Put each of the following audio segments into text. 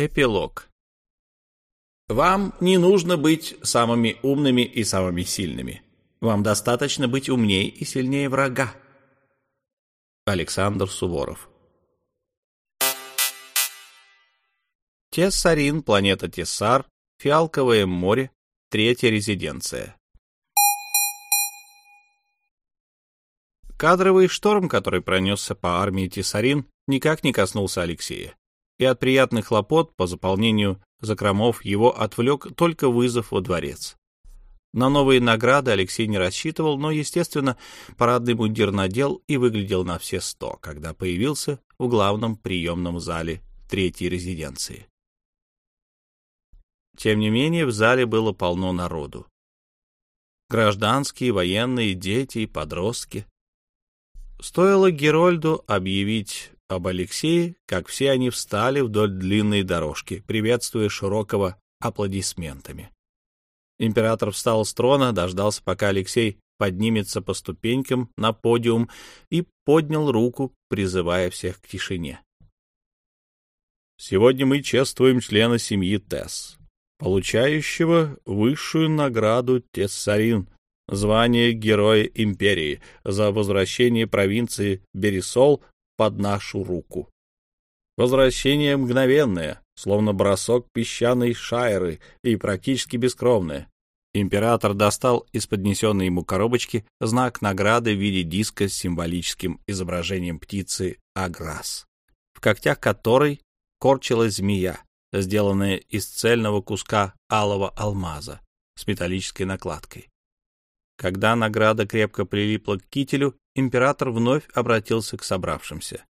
Эпилог. Вам не нужно быть самыми умными и самыми сильными. Вам достаточно быть умнее и сильнее врага. Александр Суворов. Тессарин, планета Тессар, Фиалковое море, третья резиденция. Кадровый шторм, который пронесся по армии Тессарин, никак не коснулся Алексея и от приятных хлопот по заполнению закромов его отвлек только вызов во дворец. На новые награды Алексей не рассчитывал, но, естественно, парадный мундир надел и выглядел на все сто, когда появился в главном приемном зале третьей резиденции. Тем не менее, в зале было полно народу. Гражданские, военные, дети и подростки. Стоило Герольду объявить об Алексее, как все они встали вдоль длинной дорожки, приветствуя Широкого аплодисментами. Император встал с трона, дождался, пока Алексей поднимется по ступенькам на подиум и поднял руку, призывая всех к тишине. «Сегодня мы чествуем члена семьи Тесс, получающего высшую награду Тессарин, звание Героя Империи за возвращение провинции Бересол под нашу руку. Возвращение мгновенное, словно бросок песчаной шайры и практически бескровное. Император достал из поднесенной ему коробочки знак награды в виде диска с символическим изображением птицы Аграс, в когтях которой корчилась змея, сделанная из цельного куска алого алмаза с металлической накладкой. Когда награда крепко прилипла к кителю, император вновь обратился к собравшимся.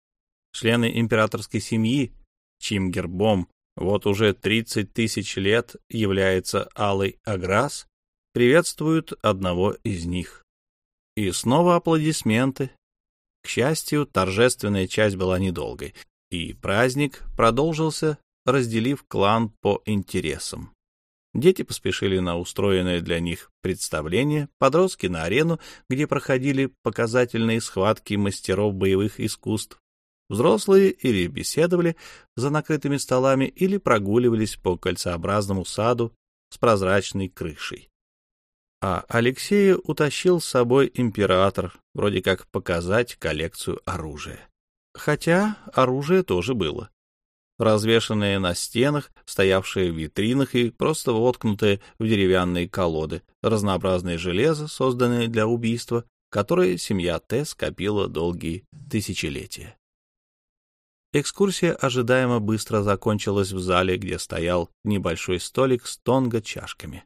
Члены императорской семьи, чьим гербом вот уже 30 тысяч лет является Алый Аграс, приветствуют одного из них. И снова аплодисменты. К счастью, торжественная часть была недолгой, и праздник продолжился, разделив клан по интересам. Дети поспешили на устроенное для них представление, подростки на арену, где проходили показательные схватки мастеров боевых искусств. Взрослые или беседовали за накрытыми столами, или прогуливались по кольцеобразному саду с прозрачной крышей. А Алексея утащил с собой император, вроде как показать коллекцию оружия. Хотя оружие тоже было развешанные на стенах, стоявшие в витринах и просто воткнутые в деревянные колоды, разнообразное железо, созданное для убийства, которое семья Т скопила долгие тысячелетия. Экскурсия ожидаемо быстро закончилась в зале, где стоял небольшой столик с тонго-чашками.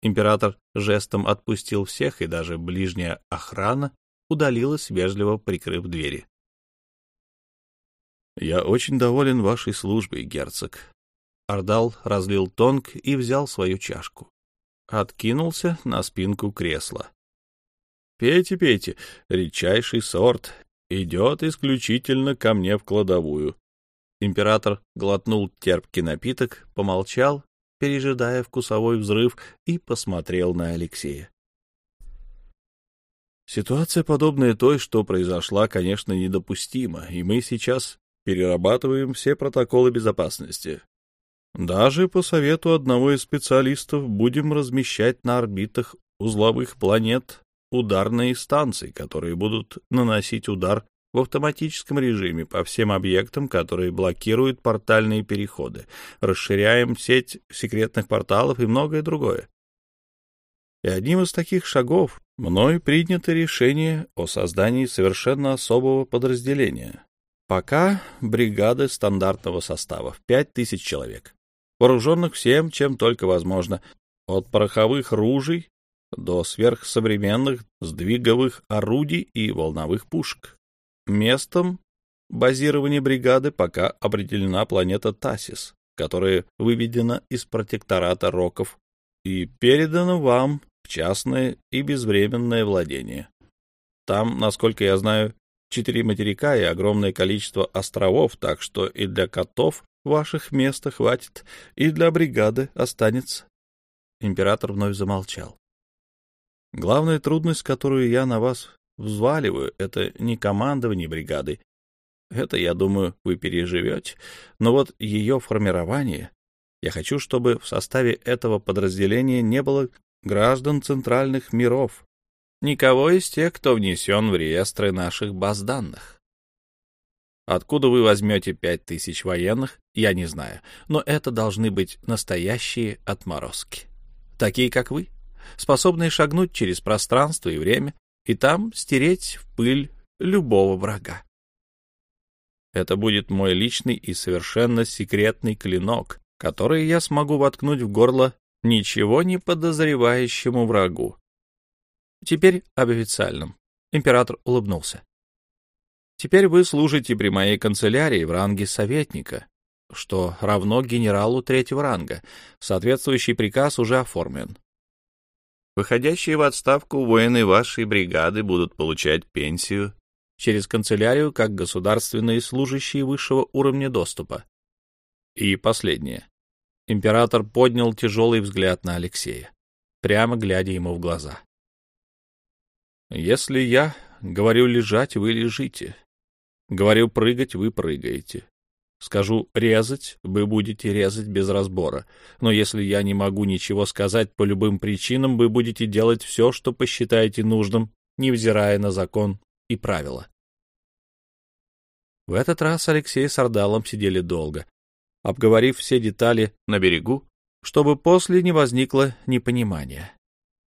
Император жестом отпустил всех, и даже ближняя охрана удалилась, вежливо прикрыв двери. «Я очень доволен вашей службой, герцог». Ардал разлил тонк и взял свою чашку. Откинулся на спинку кресла. «Пейте, пейте, редчайший сорт. Идет исключительно ко мне в кладовую». Император глотнул терпкий напиток, помолчал, пережидая вкусовой взрыв, и посмотрел на Алексея. Ситуация, подобная той, что произошла, конечно, недопустима, и мы сейчас перерабатываем все протоколы безопасности. Даже по совету одного из специалистов будем размещать на орбитах узловых планет ударные станции, которые будут наносить удар в автоматическом режиме по всем объектам, которые блокируют портальные переходы. Расширяем сеть секретных порталов и многое другое. И одним из таких шагов мной принято решение о создании совершенно особого подразделения, Пока бригады стандартного состава в пять тысяч человек, вооруженных всем, чем только возможно, от пороховых ружей до сверхсовременных сдвиговых орудий и волновых пушек. Местом базирования бригады пока определена планета Тасис, которая выведена из протектората Роков и передана вам в частное и безвременное владение. Там, насколько я знаю, четыре материка и огромное количество островов, так что и для котов ваших места хватит, и для бригады останется. Император вновь замолчал. Главная трудность, которую я на вас взваливаю, это не командование бригадой, Это, я думаю, вы переживете. Но вот ее формирование... Я хочу, чтобы в составе этого подразделения не было граждан центральных миров. Никого из тех, кто внесен в реестры наших баз данных. Откуда вы возьмете пять тысяч военных, я не знаю, но это должны быть настоящие отморозки. Такие, как вы, способные шагнуть через пространство и время и там стереть в пыль любого врага. Это будет мой личный и совершенно секретный клинок, который я смогу воткнуть в горло ничего не подозревающему врагу. Теперь об официальном. Император улыбнулся. Теперь вы служите при моей канцелярии в ранге советника, что равно генералу третьего ранга. Соответствующий приказ уже оформлен. Выходящие в отставку воины вашей бригады будут получать пенсию через канцелярию как государственные служащие высшего уровня доступа. И последнее. Император поднял тяжелый взгляд на Алексея, прямо глядя ему в глаза. «Если я говорю лежать, вы лежите. Говорю прыгать, вы прыгаете. Скажу резать, вы будете резать без разбора. Но если я не могу ничего сказать по любым причинам, вы будете делать все, что посчитаете нужным, невзирая на закон и правила. В этот раз Алексей с Ардалом сидели долго, обговорив все детали на берегу, чтобы после не возникло непонимания.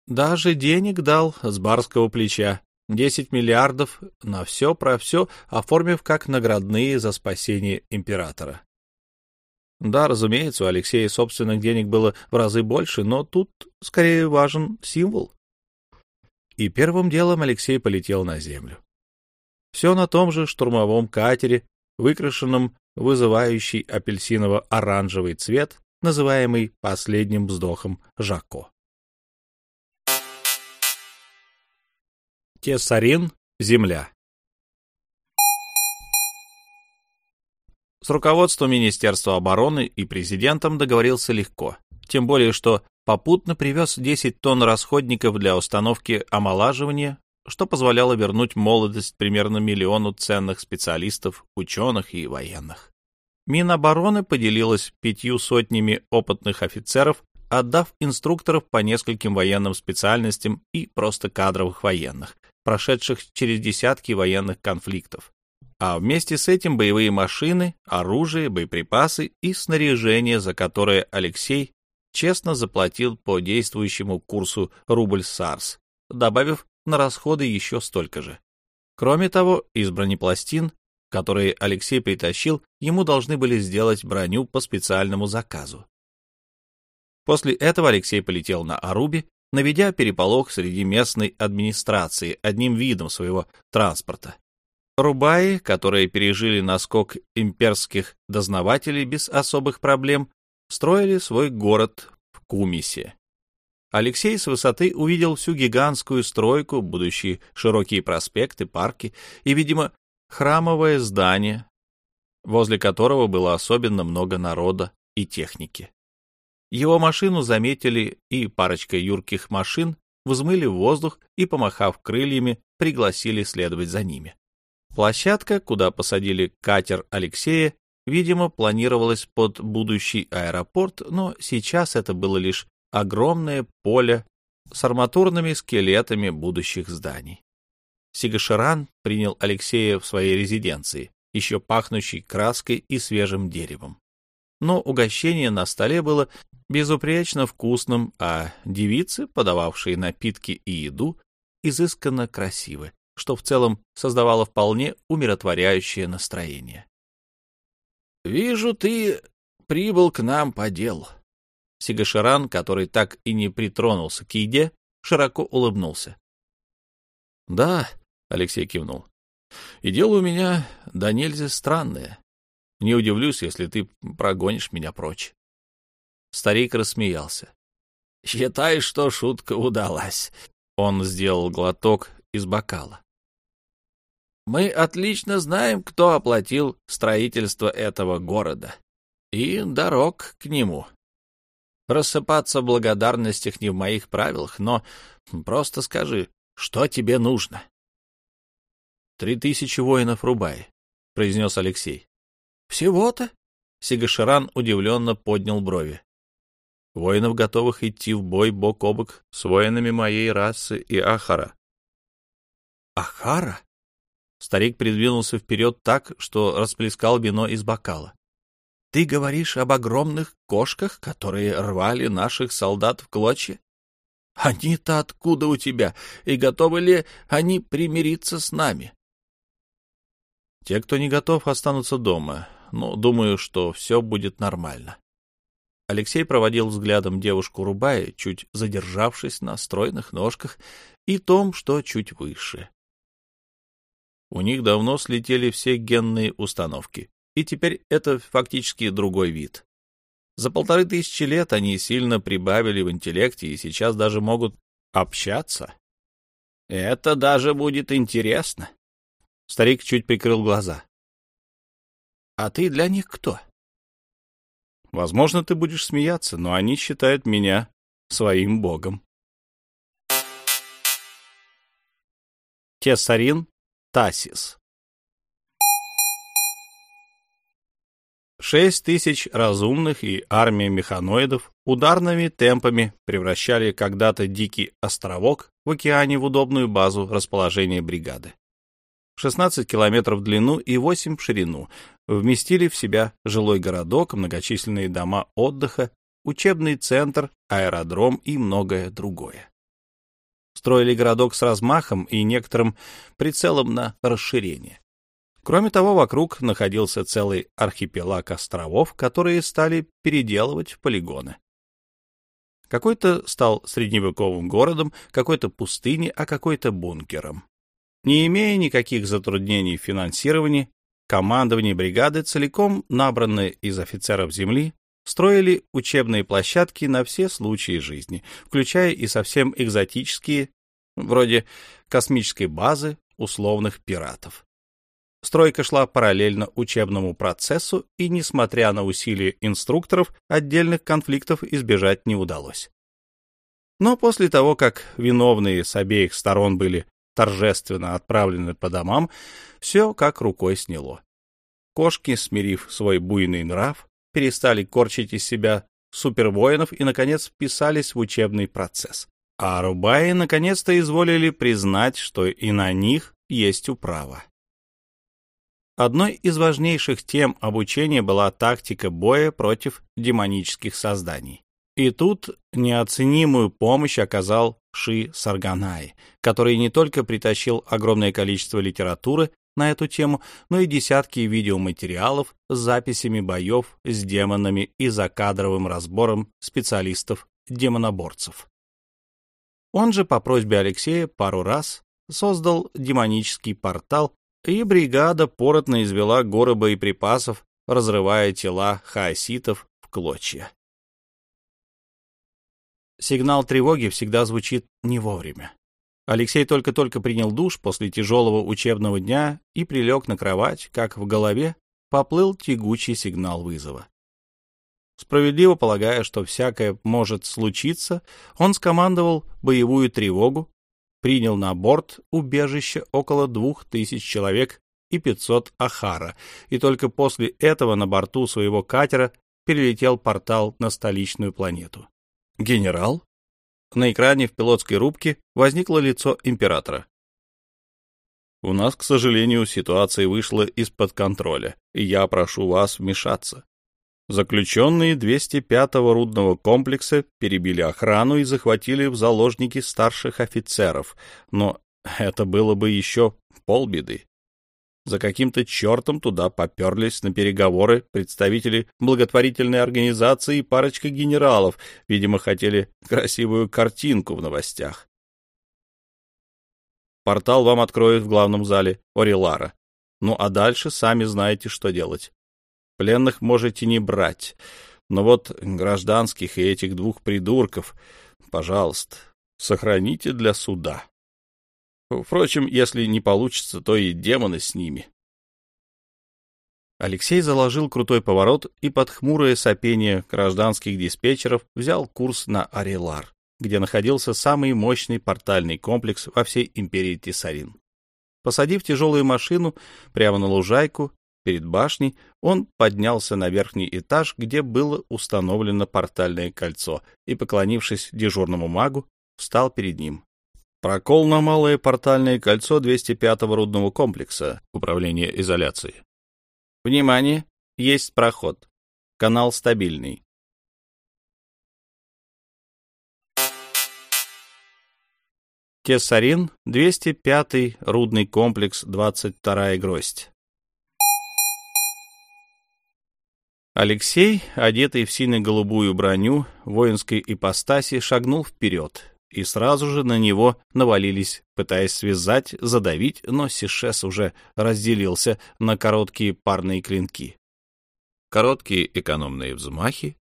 Даже денег дал с барского плеча, Десять миллиардов на все про все, оформив как наградные за спасение императора. Да, разумеется, у Алексея собственных денег было в разы больше, но тут скорее важен символ. И первым делом Алексей полетел на землю. Все на том же штурмовом катере, выкрашенном вызывающий апельсиново-оранжевый цвет, называемый последним вздохом Жако. Тесарин, земля. С руководством Министерства обороны и президентом договорился легко, тем более что попутно привез 10 тонн расходников для установки омолаживания, что позволяло вернуть молодость примерно миллиону ценных специалистов, ученых и военных. Минобороны поделилась пятью сотнями опытных офицеров, отдав инструкторов по нескольким военным специальностям и просто кадровых военных, прошедших через десятки военных конфликтов. А вместе с этим боевые машины, оружие, боеприпасы и снаряжение, за которое Алексей честно заплатил по действующему курсу рубль-сарс, добавив на расходы еще столько же. Кроме того, из бронепластин, которые Алексей притащил, ему должны были сделать броню по специальному заказу. После этого Алексей полетел на Арубе наведя переполох среди местной администрации одним видом своего транспорта. Рубаи, которые пережили наскок имперских дознавателей без особых проблем, строили свой город в Кумисе. Алексей с высоты увидел всю гигантскую стройку, будущие широкие проспекты, парки и, видимо, храмовое здание, возле которого было особенно много народа и техники. Его машину заметили, и парочка юрких машин взмыли в воздух и, помахав крыльями, пригласили следовать за ними. Площадка, куда посадили катер Алексея, видимо, планировалась под будущий аэропорт, но сейчас это было лишь огромное поле с арматурными скелетами будущих зданий. Сигаширан принял Алексея в своей резиденции, еще пахнущей краской и свежим деревом. Но угощение на столе было безупречно вкусным, а девицы, подававшие напитки и еду, изысканно красивы, что в целом создавало вполне умиротворяющее настроение. — Вижу, ты прибыл к нам по делу. Сигаширан, который так и не притронулся к еде, широко улыбнулся. — Да, — Алексей кивнул, — и дело у меня да нельзя странное. Не удивлюсь, если ты прогонишь меня прочь. Старик рассмеялся. — Считай, что шутка удалась. Он сделал глоток из бокала. — Мы отлично знаем, кто оплатил строительство этого города и дорог к нему. Рассыпаться в благодарностях не в моих правилах, но просто скажи, что тебе нужно? — Три тысячи воинов рубай. — произнес Алексей. «Всего-то?» — Сигаширан удивленно поднял брови. «Воинов, готовых идти в бой бок о бок с воинами моей расы и Ахара». «Ахара?» Старик придвинулся вперед так, что расплескал вино из бокала. «Ты говоришь об огромных кошках, которые рвали наших солдат в клочья? Они-то откуда у тебя, и готовы ли они примириться с нами?» «Те, кто не готов, останутся дома, но думаю, что все будет нормально». Алексей проводил взглядом девушку Рубая, чуть задержавшись на стройных ножках и том, что чуть выше. У них давно слетели все генные установки, и теперь это фактически другой вид. За полторы тысячи лет они сильно прибавили в интеллекте и сейчас даже могут общаться. Это даже будет интересно. Старик чуть прикрыл глаза. А ты для них кто? Возможно, ты будешь смеяться, но они считают меня своим богом. Тесарин Тасис. Шесть тысяч разумных и армия механоидов ударными темпами превращали когда-то дикий островок в океане в удобную базу расположения бригады. 16 километров в длину и 8 в ширину вместили в себя жилой городок, многочисленные дома отдыха, учебный центр, аэродром и многое другое строили городок с размахом и некоторым прицелом на расширение. Кроме того, вокруг находился целый архипелаг островов, которые стали переделывать в полигоны. Какой-то стал средневековым городом, какой-то пустыней, а какой-то бункером. Не имея никаких затруднений в финансировании, командование бригады, целиком набранное из офицеров земли, строили учебные площадки на все случаи жизни, включая и совсем экзотические, вроде космической базы условных пиратов. Стройка шла параллельно учебному процессу, и, несмотря на усилия инструкторов, отдельных конфликтов избежать не удалось. Но после того, как виновные с обеих сторон были торжественно отправлены по домам, все как рукой сняло. Кошки, смирив свой буйный нрав, перестали корчить из себя супервоинов и, наконец, вписались в учебный процесс. А Рубаи наконец-то изволили признать, что и на них есть управа. Одной из важнейших тем обучения была тактика боя против демонических созданий. И тут неоценимую помощь оказал Ши Сарганай, который не только притащил огромное количество литературы, на эту тему, но и десятки видеоматериалов с записями боев с демонами и закадровым разбором специалистов-демоноборцев. Он же по просьбе Алексея пару раз создал демонический портал, и бригада поротно извела горы боеприпасов, разрывая тела хаоситов в клочья. Сигнал тревоги всегда звучит не вовремя. Алексей только-только принял душ после тяжелого учебного дня и прилег на кровать, как в голове поплыл тягучий сигнал вызова. Справедливо полагая, что всякое может случиться, он скомандовал боевую тревогу, принял на борт убежище около двух тысяч человек и пятьсот Ахара, и только после этого на борту своего катера перелетел портал на столичную планету. «Генерал?» На экране в пилотской рубке возникло лицо императора. «У нас, к сожалению, ситуация вышла из-под контроля, и я прошу вас вмешаться. Заключенные 205-го рудного комплекса перебили охрану и захватили в заложники старших офицеров, но это было бы еще полбеды. За каким-то чертом туда поперлись на переговоры представители благотворительной организации и парочка генералов, видимо, хотели красивую картинку в новостях. Портал вам откроют в главном зале Орилара. Ну а дальше сами знаете, что делать. Пленных можете не брать, но вот гражданских и этих двух придурков, пожалуйста, сохраните для суда. Впрочем, если не получится, то и демоны с ними. Алексей заложил крутой поворот и под хмурое сопение гражданских диспетчеров взял курс на Арелар, где находился самый мощный портальный комплекс во всей империи Тесарин. Посадив тяжелую машину прямо на лужайку перед башней, он поднялся на верхний этаж, где было установлено портальное кольцо, и, поклонившись дежурному магу, встал перед ним. Прокол на малое портальное кольцо 205-го рудного комплекса Управления изоляции. Внимание! Есть проход. Канал стабильный. Тессарин, 205-й рудный комплекс, 22-я гроздь. Алексей, одетый в сине-голубую броню воинской ипостаси, шагнул вперед, и сразу же на него навалились, пытаясь связать, задавить, но Сишес уже разделился на короткие парные клинки. Короткие экономные взмахи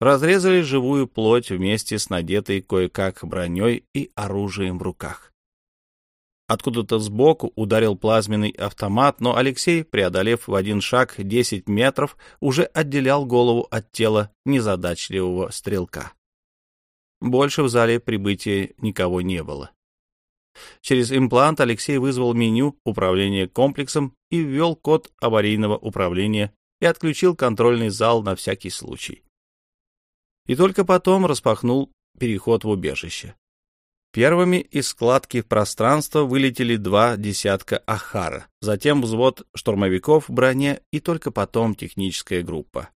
разрезали живую плоть вместе с надетой кое-как броней и оружием в руках. Откуда-то сбоку ударил плазменный автомат, но Алексей, преодолев в один шаг 10 метров, уже отделял голову от тела незадачливого стрелка. Больше в зале прибытия никого не было. Через имплант Алексей вызвал меню управления комплексом и ввел код аварийного управления и отключил контрольный зал на всякий случай. И только потом распахнул переход в убежище. Первыми из складки пространства вылетели два десятка Ахара, затем взвод штурмовиков в броне и только потом техническая группа.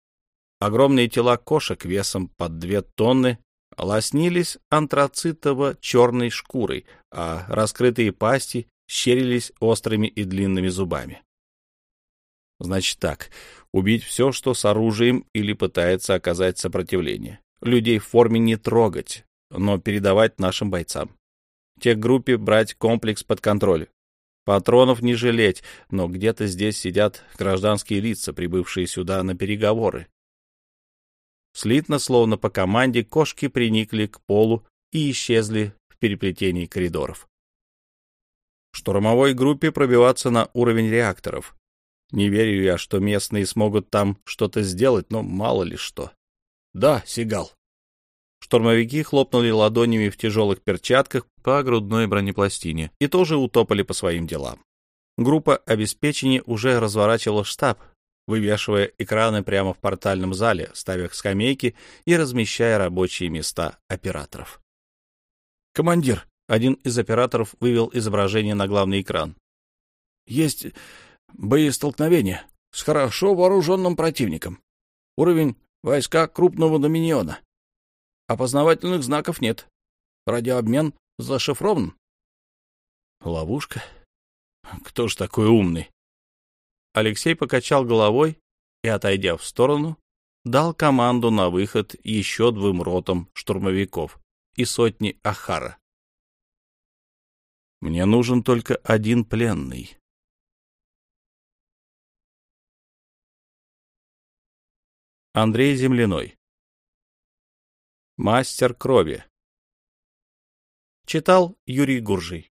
Огромные тела кошек весом под две тонны лоснились антрацитово-черной шкурой, а раскрытые пасти щерились острыми и длинными зубами. Значит так, убить все, что с оружием или пытается оказать сопротивление. Людей в форме не трогать, но передавать нашим бойцам. Тех группе брать комплекс под контроль. Патронов не жалеть, но где-то здесь сидят гражданские лица, прибывшие сюда на переговоры. Слитно, словно по команде, кошки приникли к полу и исчезли в переплетении коридоров. Штурмовой группе пробиваться на уровень реакторов. Не верю я, что местные смогут там что-то сделать, но мало ли что. Да, Сигал. Штурмовики хлопнули ладонями в тяжелых перчатках по грудной бронепластине и тоже утопали по своим делам. Группа обеспечения уже разворачивала штаб, вывешивая экраны прямо в портальном зале, ставя скамейки и размещая рабочие места операторов. «Командир!» — один из операторов вывел изображение на главный экран. «Есть боестолкновение с хорошо вооруженным противником. Уровень войска крупного доминиона. Опознавательных знаков нет. Радиообмен зашифрован». «Ловушка? Кто ж такой умный?» Алексей покачал головой и, отойдя в сторону, дал команду на выход еще двум ротам штурмовиков и сотни Ахара. Мне нужен только один пленный. Андрей Земляной. Мастер крови. Читал Юрий Гуржий.